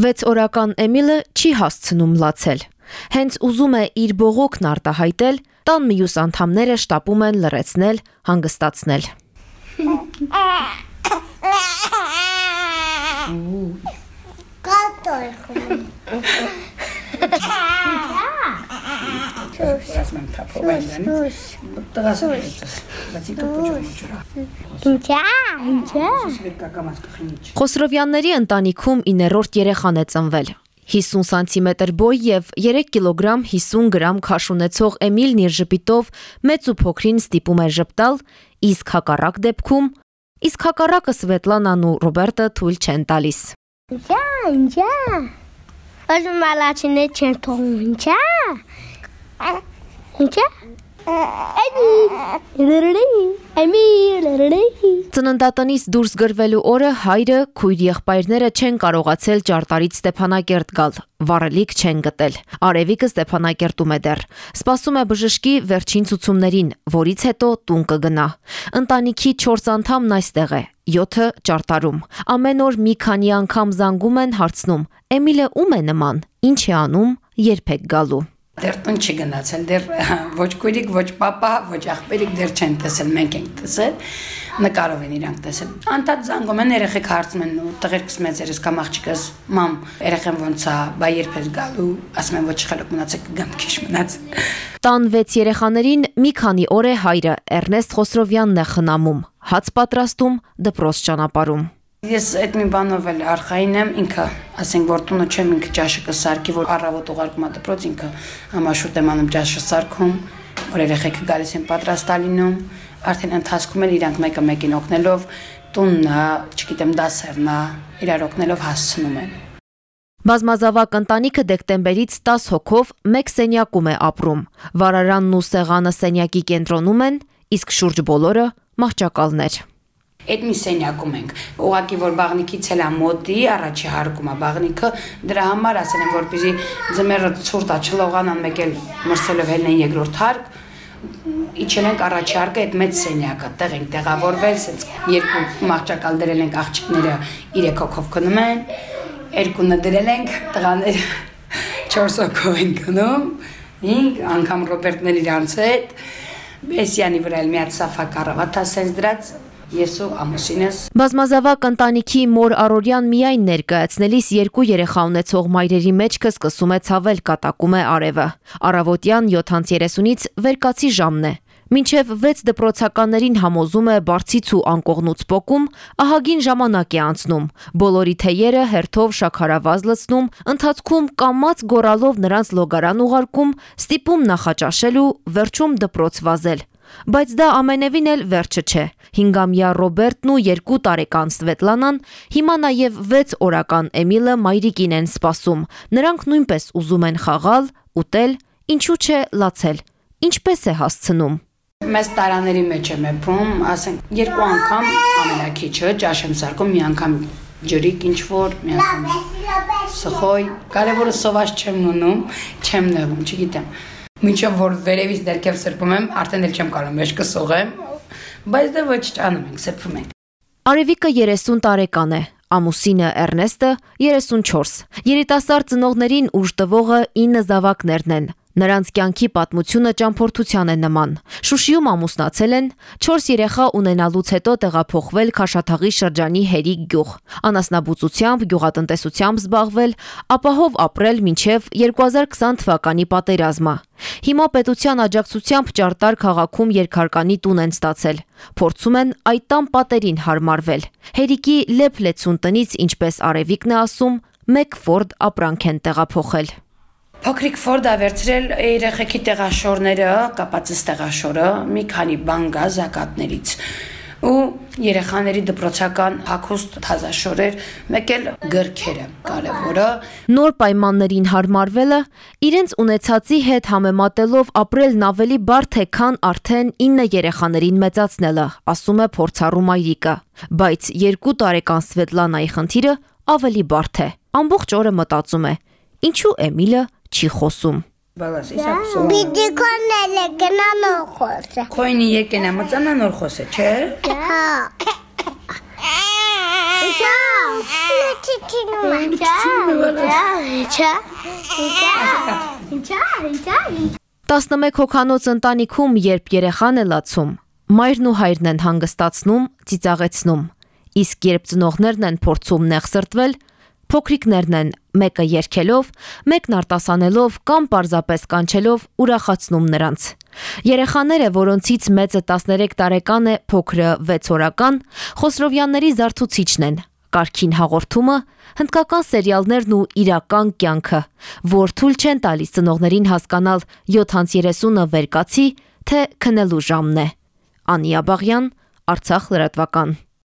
6 օրական Էմիլը չի հասցնում լացել։ Հենց ուզում է իր բողոքն արտահայտել, տան մյուս անդամները շտապում են լրացնել, հանգստացնել։ Ասում եմ թափով այն դրանից։ Տղաս էս։ Բայց ինքը փոջուրի ջուրա։ Ինչա, ինչա։ Խոսրովյանների ընտանիքում 9-րդ երեխան է ծնվել։ 50 սանտիմետր բոյ եւ 3 կիլոգրամ 50 գրամ քաշ ունեցող Էմիլն իր ժպիտով մեծ ու փոքրին ստիպում է ժպտալ, իսկ հակառակ դեպքում իսկ հակառակը Սվետլանան ու Ռոբերտը թույլ չեն տալիս։ Ինչա, ինչա։ Ոչմ մալաչինե չեն թողում, ինչա։ Ինչա։ Ծննդատնից դուրս գրվելու օրը հայրը քույր եղբայրները չեն կարողացել ճարտարից Ստեփանակերտ գալ։ Վառելիք չեն գտել։ Արևիկը Ստեփանակերտում է դեռ։ Սպասում է բժշկի վերջին ցուցումներին, որից հետո տուն կգնա։ Ընտանիքի 4 անդամն այստեղ է, 7-ը ճարտարում։ Ամեն օր մի քանի անգամ զանգում են հարցնում. Էմիլը ում է նման։ Ինչ է անում, երբ է գալու։ Դեռ տուն չի գնացել, դեռ ոչ քույրիկ, ոչ papa, ոչ աղբերիկ դեռ չեն տեսել, մենք ենք տեսել, նկարով են իրանք տեսել։ Անտած զանգում են երեխեք հարցնում են ու տղերքս մեծերս կամ աղջիկս, մամ, երեխեն ոնց է, բայ երբ ես գալու, ասում են ոչ խելոք մնացեք, գամ քիչ մնաց։ Տան 6 երեխաներին մի քանի օր է հայրը Էրնեստ Խոսրովյանն է խնամում, հաց պատրաստում, դպրոց ճանապարհում։ Ես այդ մի բանով էլ արխային եմ, ինքը, ասենք որ տունը չեմ ինքը ճաշը կսարքի, որ առավոտ ուղարկում դպրոց, ինքը համաշուտ եմ անում ճաշը սարքում, որ երեխեքը գալիս են պատրաստալինում, արդեն ընթացքում էլ իրանք մեկը մեկին օգնելով տունն է, չգիտեմ, դասերն է, իրար օգնելով հասցնում են։ Բազմազավակ ընտանիքը դեկտեմբերից 10 հոգով մեկ սենյակում է ապրում։ Վարարանն ու սեղանը սենյակի կենտրոնում են, իսկ շուրջ բոլորը մահճակալներ։ Այդ մի սենյակում ենք։ Ուղղակի որ բաղնիկից էլ ամոդի, առաջի հարկում է բաղնիկը, դրա համար ասել եմ որպեսզի ձմեռը ցուրտ է չլողանան, մեկ էլ մրսելով հելնեն երկրորդ հարկ, իջել ենք առաջի հարկը այդ մեծ սենյակը, տեղ ենք տեղավորվել, ասենց երկու մահճակալ դրել ենք աղջիկները 3 հոգով քնում են, երկունը դրել ենք, տղաները 4 հոգով են քնում, 5 անգամ Ռոբերտն էլ իրանց հետ, Էսյանի վրա էլ միած սաֆա կարավաթ ասենց դրած ես ու ամուսինս Բազմազավակ ընտանիքի մոր Արորյան միայն ներկայացնելիս երկու երեխա ունեցող մայրերի մեջքը սկսում է ցավել, կատակում է արևը։ Արավոտյան 7:30-ից վերկացի ժամն է։ Մինչև 6 դպրոցականներին համոզում է բարձից ու անկողնուց փոկում, ահագին ժամանակ է անցնում։ Բոլորի թեյերը հերթով շաքարավազ լցնում, ընթացքում կամած գորալով նրանց լոգարան ուղարկում, ստիպում նախաճաշել ու վերջում դպրոց վազել։ Բայց դա ամենևին էլ վերջը չէ։ 5-ամյա Ռոբերտն ու 2 տարեկան Սվետլանան հիմա նաև 6 օրական Էմիլը մայրիկին են սպասում։ Նրանք նույնպես ուզում են խաղալ, ուտել, ինչու՞ չէ լացել։ Ինչպես է հասցնում։ Մեծ տարաների մեջ եմ եփում, ասենք երկու անգամ ամենակիչը ճաշ եմ սարքում, մի անգամ ջրիկ ինչ որ, մի անգամ սխոյ։ Կարևորը սոված չեմ ունում, չեմ նեղում, չգիտեմ։ Մինչև որ վերևից ներքև սրբում եմ, արդեն էլ չեմ կարող մեջքը սողեմ, բայց դա ոչ ճանում ենք, սրբում ենք։ Արևիկը 30 տարեկան է, ամուսինը Էրնեստը 34։ Երիտասարդ ծնողներին ուժ տվողը 9 զավակներն են։ Նրանց կյանքի պատմությունը ճամփորդության է նման։ Շուշիում ամուսնացել են, 4 երեխա ունենալուց հետո տեղափոխվել Քաշաթաղի շրջանի Հերիկ գյուղ։ Անասնաբուծությամբ, գյուղատնտեսությամբ զբաղվել, ապահով ապրել մինչև 2020 թվականի պատերազմը։ Հիմա պետության աջակցությամբ Ճարտար քաղաքում երկհարկանի տուն են ստացել։ Փորձում են այդ տան պատերին հարմարվել։ Հերիկի լեփ-լեցուն տնից, ինչպես Արևիկն է ասում, մեկ Ford ապրանք են տեղափոխել։ Փոքրիկ Ֆորդը վերցրել երեխեքի տեղաշորները, կապած տեղաշորը, մի քանի բան գա զակատներից ու երեխաների դպրոցական հագուստ թազաշորեր, մեկ էլ գրքերը կարևորը։ Նոր պայմաններին հարմարվելը իրենց ունեցածի հետ համեմատելով ապրելն ավելի բարդ է, քան արդեն 9 երեխաներին մեծացնելը, ասում է փորձառու մայրիկը։ Բայց 2 տարեկան Սվետլանայի խնդիրը ավելի բարդ է։ Ամբողջ օրը մտածում է. ինչու Էմիլը չի խոսում։ Բալաս, իսա խոսում։ Պիտի կոնել է գնան ու խոսը։ Քոյնի եկենա մծանա նոր խոսե, չէ։ Հա։ Չիչինում եմ։ Ինչա, ինչա, ինչա, ինչա, ինչա, ինչա։ 11 հոգանոց ընտանիքում, երբ երեխան է լացում, մայրն ու հայրն են հանգստացնում, ծիծաղեցնում։ Իսկ երբ ծնողներն են փորձում նեղսրտվել, փոքրիկներն են. մեկը երգելով, մեկն արտասանելով կամ պարզապես կանչելով ուրախացնում նրանց։ Երեխաները, որոնցից մեծը 13 տարեկան է, փոքրը 6 օրական, Խոսրովյանների զարթուցիչն են։ Կարքին հաղորդումը, հնդկական սերիալներն ու իրական կյանքը, որ թույլ չեն տալիս ծնողներին հասկանալ 7:30-ը վերկացի, թե քնելու ժամն է։ Անի Աբաղյան, Արցախ լրատվական։